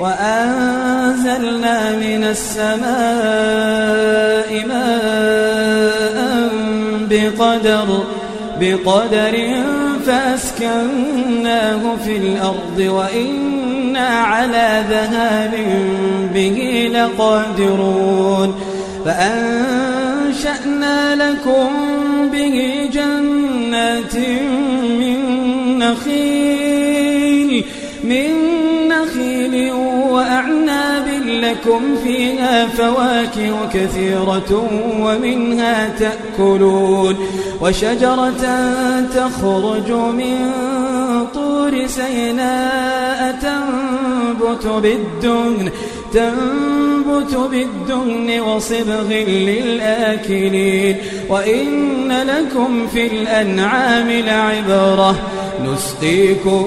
وأنزلنا من السماء ماء بقدر بقدر فأسكناه في الأرض وإنا على ذهاب به لقادرون. فأنشأنا لكم به جنات من نخيل من نخيل وأعناب لكم فيها فواكه كثيرة ومنها تأكلون وشجرة تخرج من طور سيناء تنبت بالدهن تنبت بالدهن وصبغ للآكلين. وإن لكم في الأنعام لعبرة نسقيكم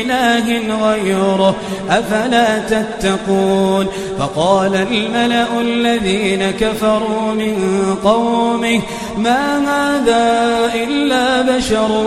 إله غيره أفلا تتقون؟ فقال الملأ الذين كفروا من قومه ما هذا إلا بشر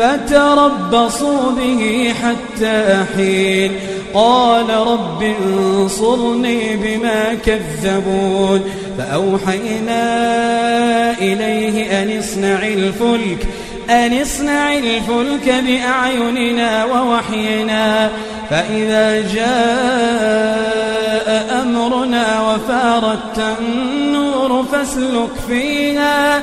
فتربصوا به حتى حين. قال رب انصرني بما كذبون. فأوحينا إليه أن اصنع الفلك أن اصنع الفلك بأعيننا ووحينا. فإذا جاء أمرنا وفارت النور فاسلك فيها.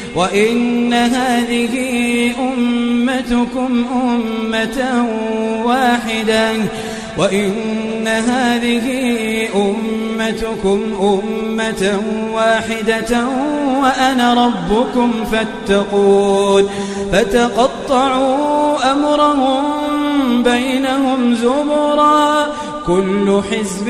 وإن هذه أمتكم أمة واحدة وإن هذه أمتكم أمة واحدة وأنا ربكم فاتقون فتقطعوا أمرهم بينهم زبرا كل حزب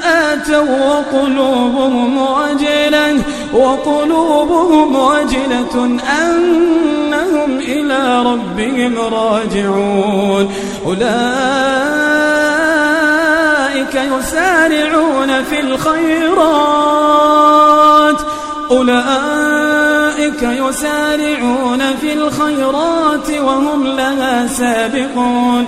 وقلوبهم وجلة وقلوبهم وجلة أنهم إلى ربهم راجعون. أولئك يسارعون في الخيرات. أولئك يسارعون في الخيرات وهم لها سابقون.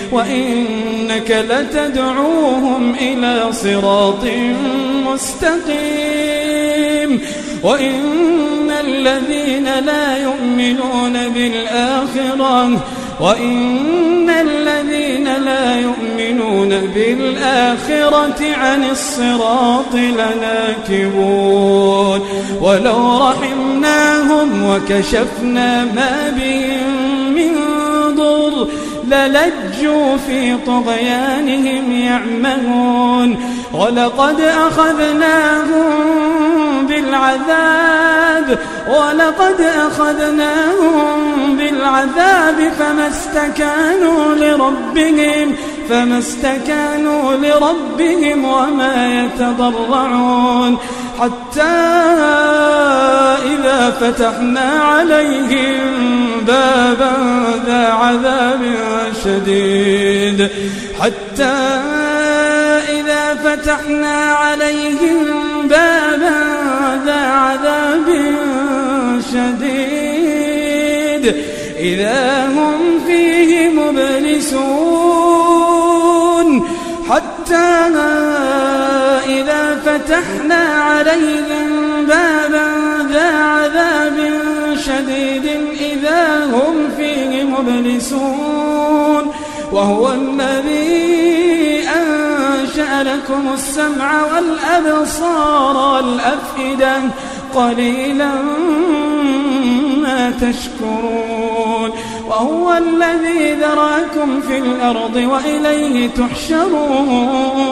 وإنك لتدعوهم إلى صراط مستقيم. وإن الذين لا يؤمنون بالآخرة وإن الذين لا يؤمنون بالآخرة عن الصراط لناكبون. ولو رحمناهم وكشفنا ما بهم من للجوا في طغيانهم يعمهون ولقد أخذناهم بالعذاب ولقد أخذناهم بالعذاب فما استكانوا لربهم فما استكانوا لربهم وما يتضرعون حتى إذا فتحنا عليهم بابا ذا عذاب شديد. حتى إذا فتحنا عليهم بابا ذا عذاب شديد. إذا هم فيه مبلسون. حتى إذا فتحنا عليهم بابا ذا عذاب شديد. إذا هم فيه مبلسون وهو الذي أنشأ لكم السمع والأبصار والأفئدة قليلا ما تشكرون وهو الذي ذراكم في الأرض وإليه تحشرون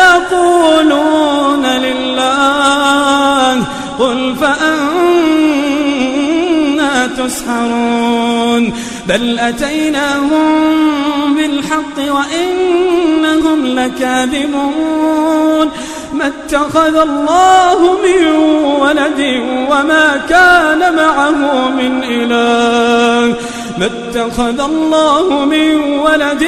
لله قل فأنا تسحرون بل أتيناهم بالحق وإنهم لكاذبون ما اتخذ الله من ولد وما كان معه من إله ما اتخذ الله من ولد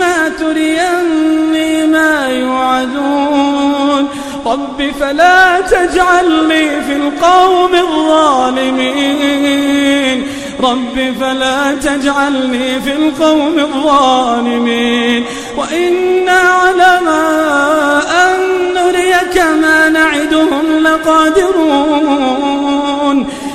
تريني ما يوعدون. رب فلا تجعلني في القوم الظالمين. رب فلا تجعلني في القوم الظالمين. وإنا على ما أن نريك ما نعدهم لقادرون.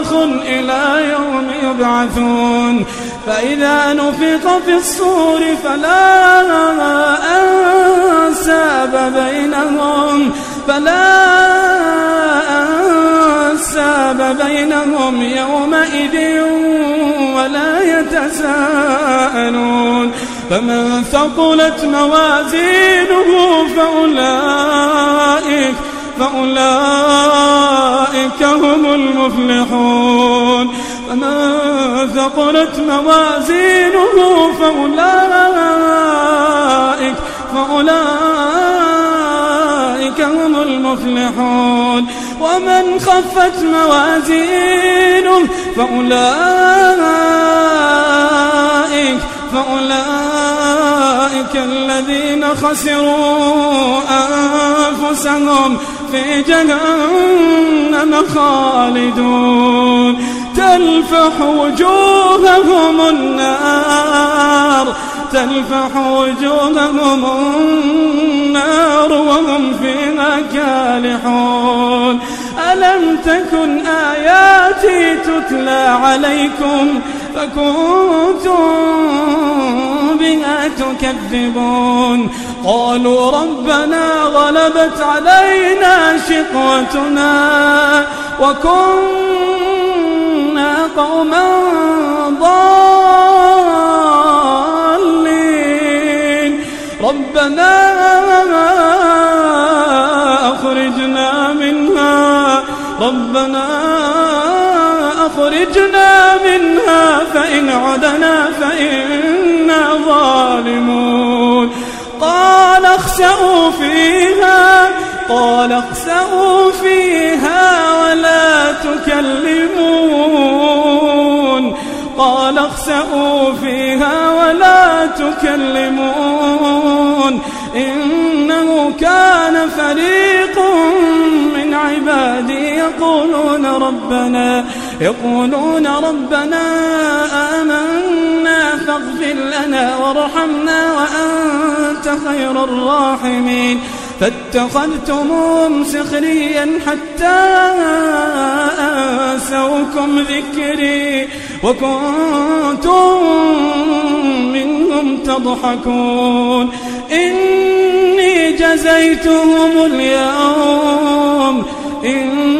برزخ إلى يوم يبعثون. فإذا نفق في الصور فلا أنساب بينهم. فلا أنساب بينهم يومئذ ولا يتساءلون. فمن ثقلت موازينه فأولئك فأولئك هم المفلحون. فمن ثقلت موازينه فأولئك فأولئك هم المفلحون. ومن خفت موازينه فأولئك فأولئك الذين خسروا أنفسهم. في جهنم خالدون. تلفح وجوههم النار تلفح وجوههم النار وهم فيها كالحون. ألم تكن آياتي تتلى عليكم؟ فكنتم بها تكذبون. قالوا ربنا غلبت علينا شقوتنا وكنا قوما ضالين. ربنا أخرجنا منها. ربنا أخرجنا منها. فإن عدنا فإنا ظالمون. قال اخسأوا فيها قال اخسأوا فيها ولا تكلمون. قال اخسأوا فيها ولا تكلمون. إنه كان فريق من عبادي يقولون ربنا يقولون ربنا آمنا فاغفر لنا وارحمنا وأنت خير الراحمين. فاتخذتموهم سخريا حتى أنسوكم ذكري وكنتم منهم تضحكون. إني جزيتهم اليوم. إني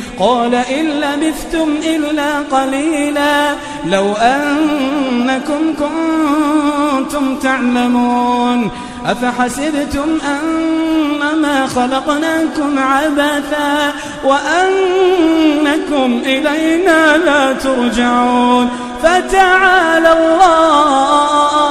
قال إن لبثتم إلا قليلا لو أنكم كنتم تعلمون أفحسبتم أنما خلقناكم عبثا وأنكم إلينا لا ترجعون فتعالى الله